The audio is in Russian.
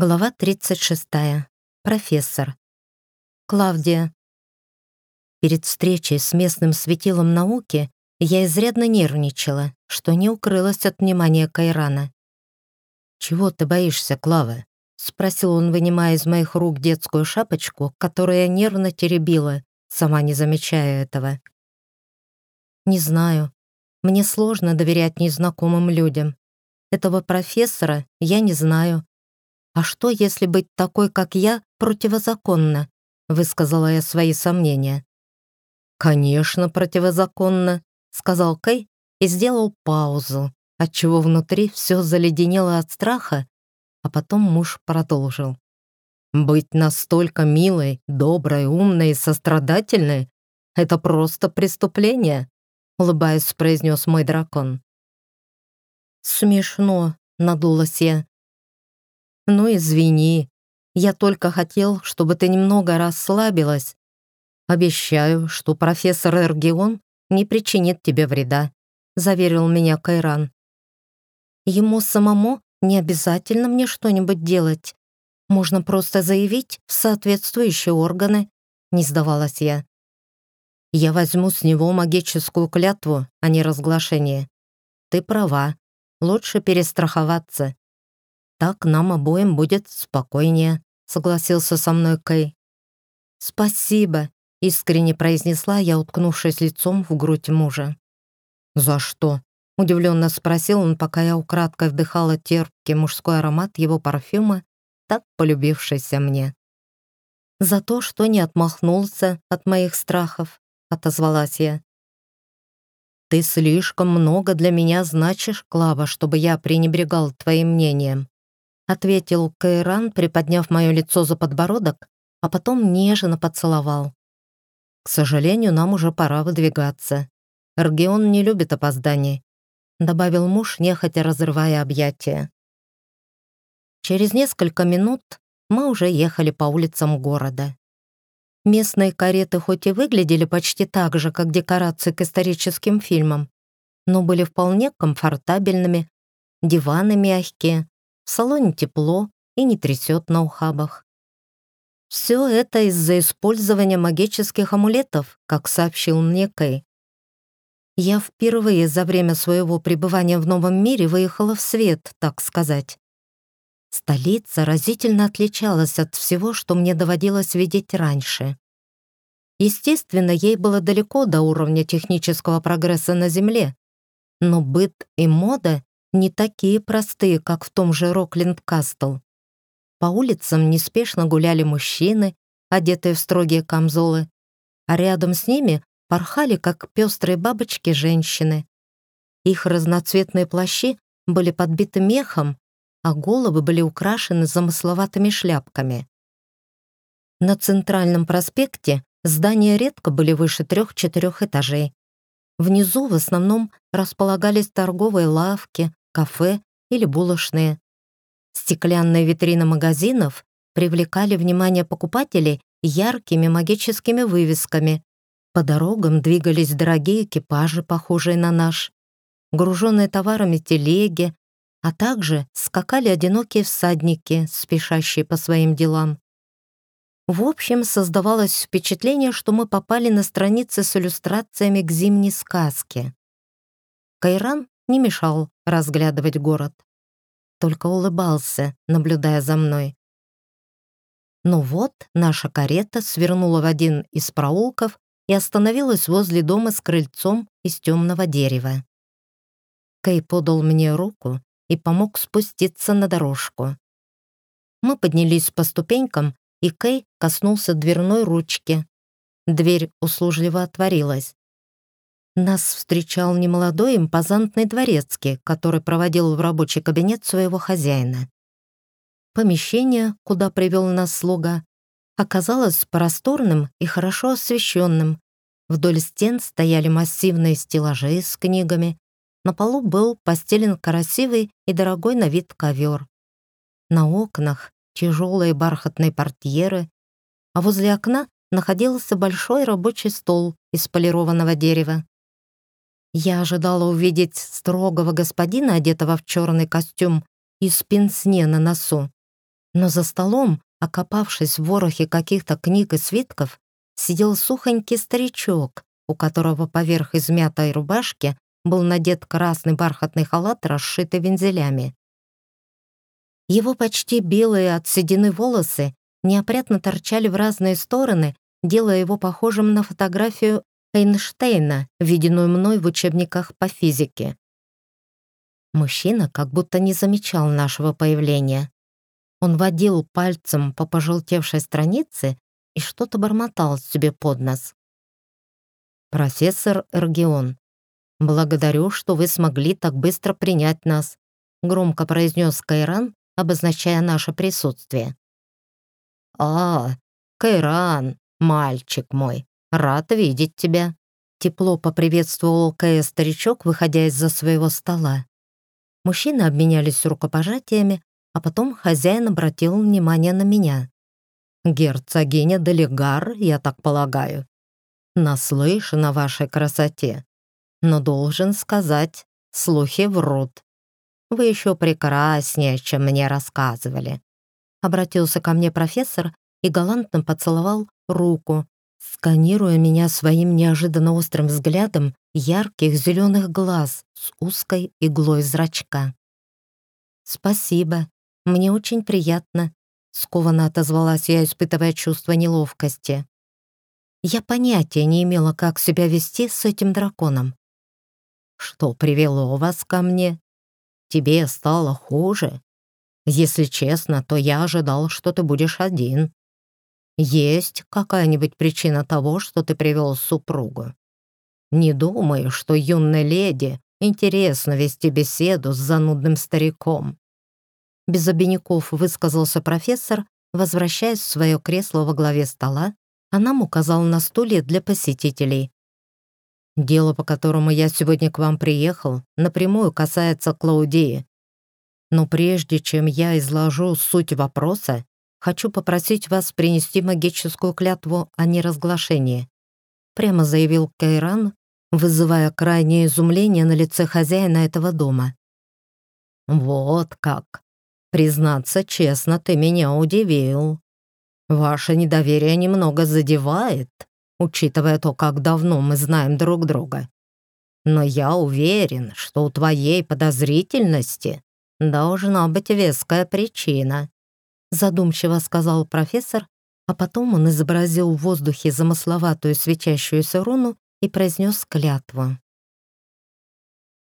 Глава 36. Профессор. Клавдия. Перед встречей с местным светилом науки я изрядно нервничала, что не укрылось от внимания Кайрана. «Чего ты боишься, Клава?» — спросил он, вынимая из моих рук детскую шапочку, которую я нервно теребила, сама не замечая этого. «Не знаю. Мне сложно доверять незнакомым людям. Этого профессора я не знаю, «А что, если быть такой, как я, противозаконно?» — высказала я свои сомнения. «Конечно, противозаконно», — сказал Кэй и сделал паузу, отчего внутри все заледенело от страха, а потом муж продолжил. «Быть настолько милой, доброй, умной и сострадательной — это просто преступление», — улыбаясь, произнес мой дракон. «Смешно», — надулась я. «Ну, извини. Я только хотел, чтобы ты немного расслабилась. Обещаю, что профессор Эргион не причинит тебе вреда», — заверил меня Кайран. «Ему самому не обязательно мне что-нибудь делать. Можно просто заявить в соответствующие органы», — не сдавалась я. «Я возьму с него магическую клятву, а не разглашение. Ты права. Лучше перестраховаться. Так нам обоим будет спокойнее», — согласился со мной Кэй. «Спасибо», — искренне произнесла я, уткнувшись лицом в грудь мужа. «За что?» — удивленно спросил он, пока я украдкой вдыхала терпкий мужской аромат его парфюма, так полюбившийся мне. «За то, что не отмахнулся от моих страхов», — отозвалась я. «Ты слишком много для меня значишь, Клава, чтобы я пренебрегал твоим мнением ответил Кайран, приподняв мое лицо за подбородок, а потом нежно поцеловал. «К сожалению, нам уже пора выдвигаться. Ргион не любит опозданий», добавил муж, нехотя разрывая объятия. Через несколько минут мы уже ехали по улицам города. Местные кареты хоть и выглядели почти так же, как декорации к историческим фильмам, но были вполне комфортабельными, диваны мягкие, в салоне тепло и не трясет на ухабах. Все это из-за использования магических амулетов, как сообщил мне Кэй. Я впервые за время своего пребывания в новом мире выехала в свет, так сказать. Столица разительно отличалась от всего, что мне доводилось видеть раньше. Естественно, ей было далеко до уровня технического прогресса на Земле, но быт и мода не такие простые, как в том же Рокленд-Кастл. По улицам неспешно гуляли мужчины, одетые в строгие камзолы, а рядом с ними порхали, как пестрые бабочки, женщины. Их разноцветные плащи были подбиты мехом, а головы были украшены замысловатыми шляпками. На центральном проспекте здания редко были выше трех-четырех этажей. Внизу в основном располагались торговые лавки, кафе или булочные. Стеклянные витрины магазинов привлекали внимание покупателей яркими магическими вывесками. По дорогам двигались дорогие экипажи, похожие на наш, груженные товарами телеги, а также скакали одинокие всадники, спешащие по своим делам. В общем, создавалось впечатление, что мы попали на страницы с иллюстрациями к зимней сказке. Кайран не мешал разглядывать город. Только улыбался, наблюдая за мной. Ну вот, наша карета свернула в один из проулков и остановилась возле дома с крыльцом из темного дерева. Кей подал мне руку и помог спуститься на дорожку. Мы поднялись по ступенькам, и Кей коснулся дверной ручки. Дверь услужливо отворилась. Нас встречал немолодой импозантный дворецкий, который проводил в рабочий кабинет своего хозяина. Помещение, куда привел нас слуга, оказалось просторным и хорошо освещенным. Вдоль стен стояли массивные стеллажи с книгами. На полу был постелен красивый и дорогой на вид ковер. На окнах тяжелые бархатные портьеры, а возле окна находился большой рабочий стол из полированного дерева. Я ожидала увидеть строгого господина, одетого в черный костюм и с пенсне на носу. Но за столом, окопавшись в ворохе каких-то книг и свитков, сидел сухонький старичок, у которого поверх измятой рубашки был надет красный бархатный халат, расшитый вензелями. Его почти белые от седины волосы неопрятно торчали в разные стороны, делая его похожим на фотографию Эйнштейна, виденную мной в учебниках по физике. Мужчина как будто не замечал нашего появления. Он водил пальцем по пожелтевшей странице и что-то бормотал себе под нос. «Профессор Эргион, благодарю, что вы смогли так быстро принять нас», громко произнес Кайран, обозначая наше присутствие. «А, Кайран, мальчик мой, рад видеть тебя», тепло поприветствовал Кая старичок, выходя из-за своего стола. Мужчины обменялись рукопожатиями, а потом хозяин обратил внимание на меня. «Герцогиня Делегар, я так полагаю, наслышан о вашей красоте, но должен сказать, слухи врут. Вы еще прекраснее, чем мне рассказывали». Обратился ко мне профессор и галантно поцеловал руку, сканируя меня своим неожиданно острым взглядом ярких зеленых глаз с узкой иглой зрачка. «Спасибо, мне очень приятно», — скованно отозвалась я, испытывая чувство неловкости. Я понятия не имела, как себя вести с этим драконом. «Что привело вас ко мне? Тебе стало хуже? Если честно, то я ожидал, что ты будешь один. Есть какая-нибудь причина того, что ты привел супругу?» Не думаю, что юной леди интересно вести беседу с занудным стариком. Без обиняков высказался профессор, возвращаясь в свое кресло во главе стола, а нам указал на стулья для посетителей. Дело, по которому я сегодня к вам приехал, напрямую касается Клаудии. Но прежде чем я изложу суть вопроса, хочу попросить вас принести магическую клятву о неразглашении прямо заявил Кайран, вызывая крайнее изумление на лице хозяина этого дома. «Вот как! Признаться честно, ты меня удивил. Ваше недоверие немного задевает, учитывая то, как давно мы знаем друг друга. Но я уверен, что у твоей подозрительности должна быть веская причина», задумчиво сказал профессор, а потом он изобразил в воздухе замысловатую свечащуюся руну и произнес клятву.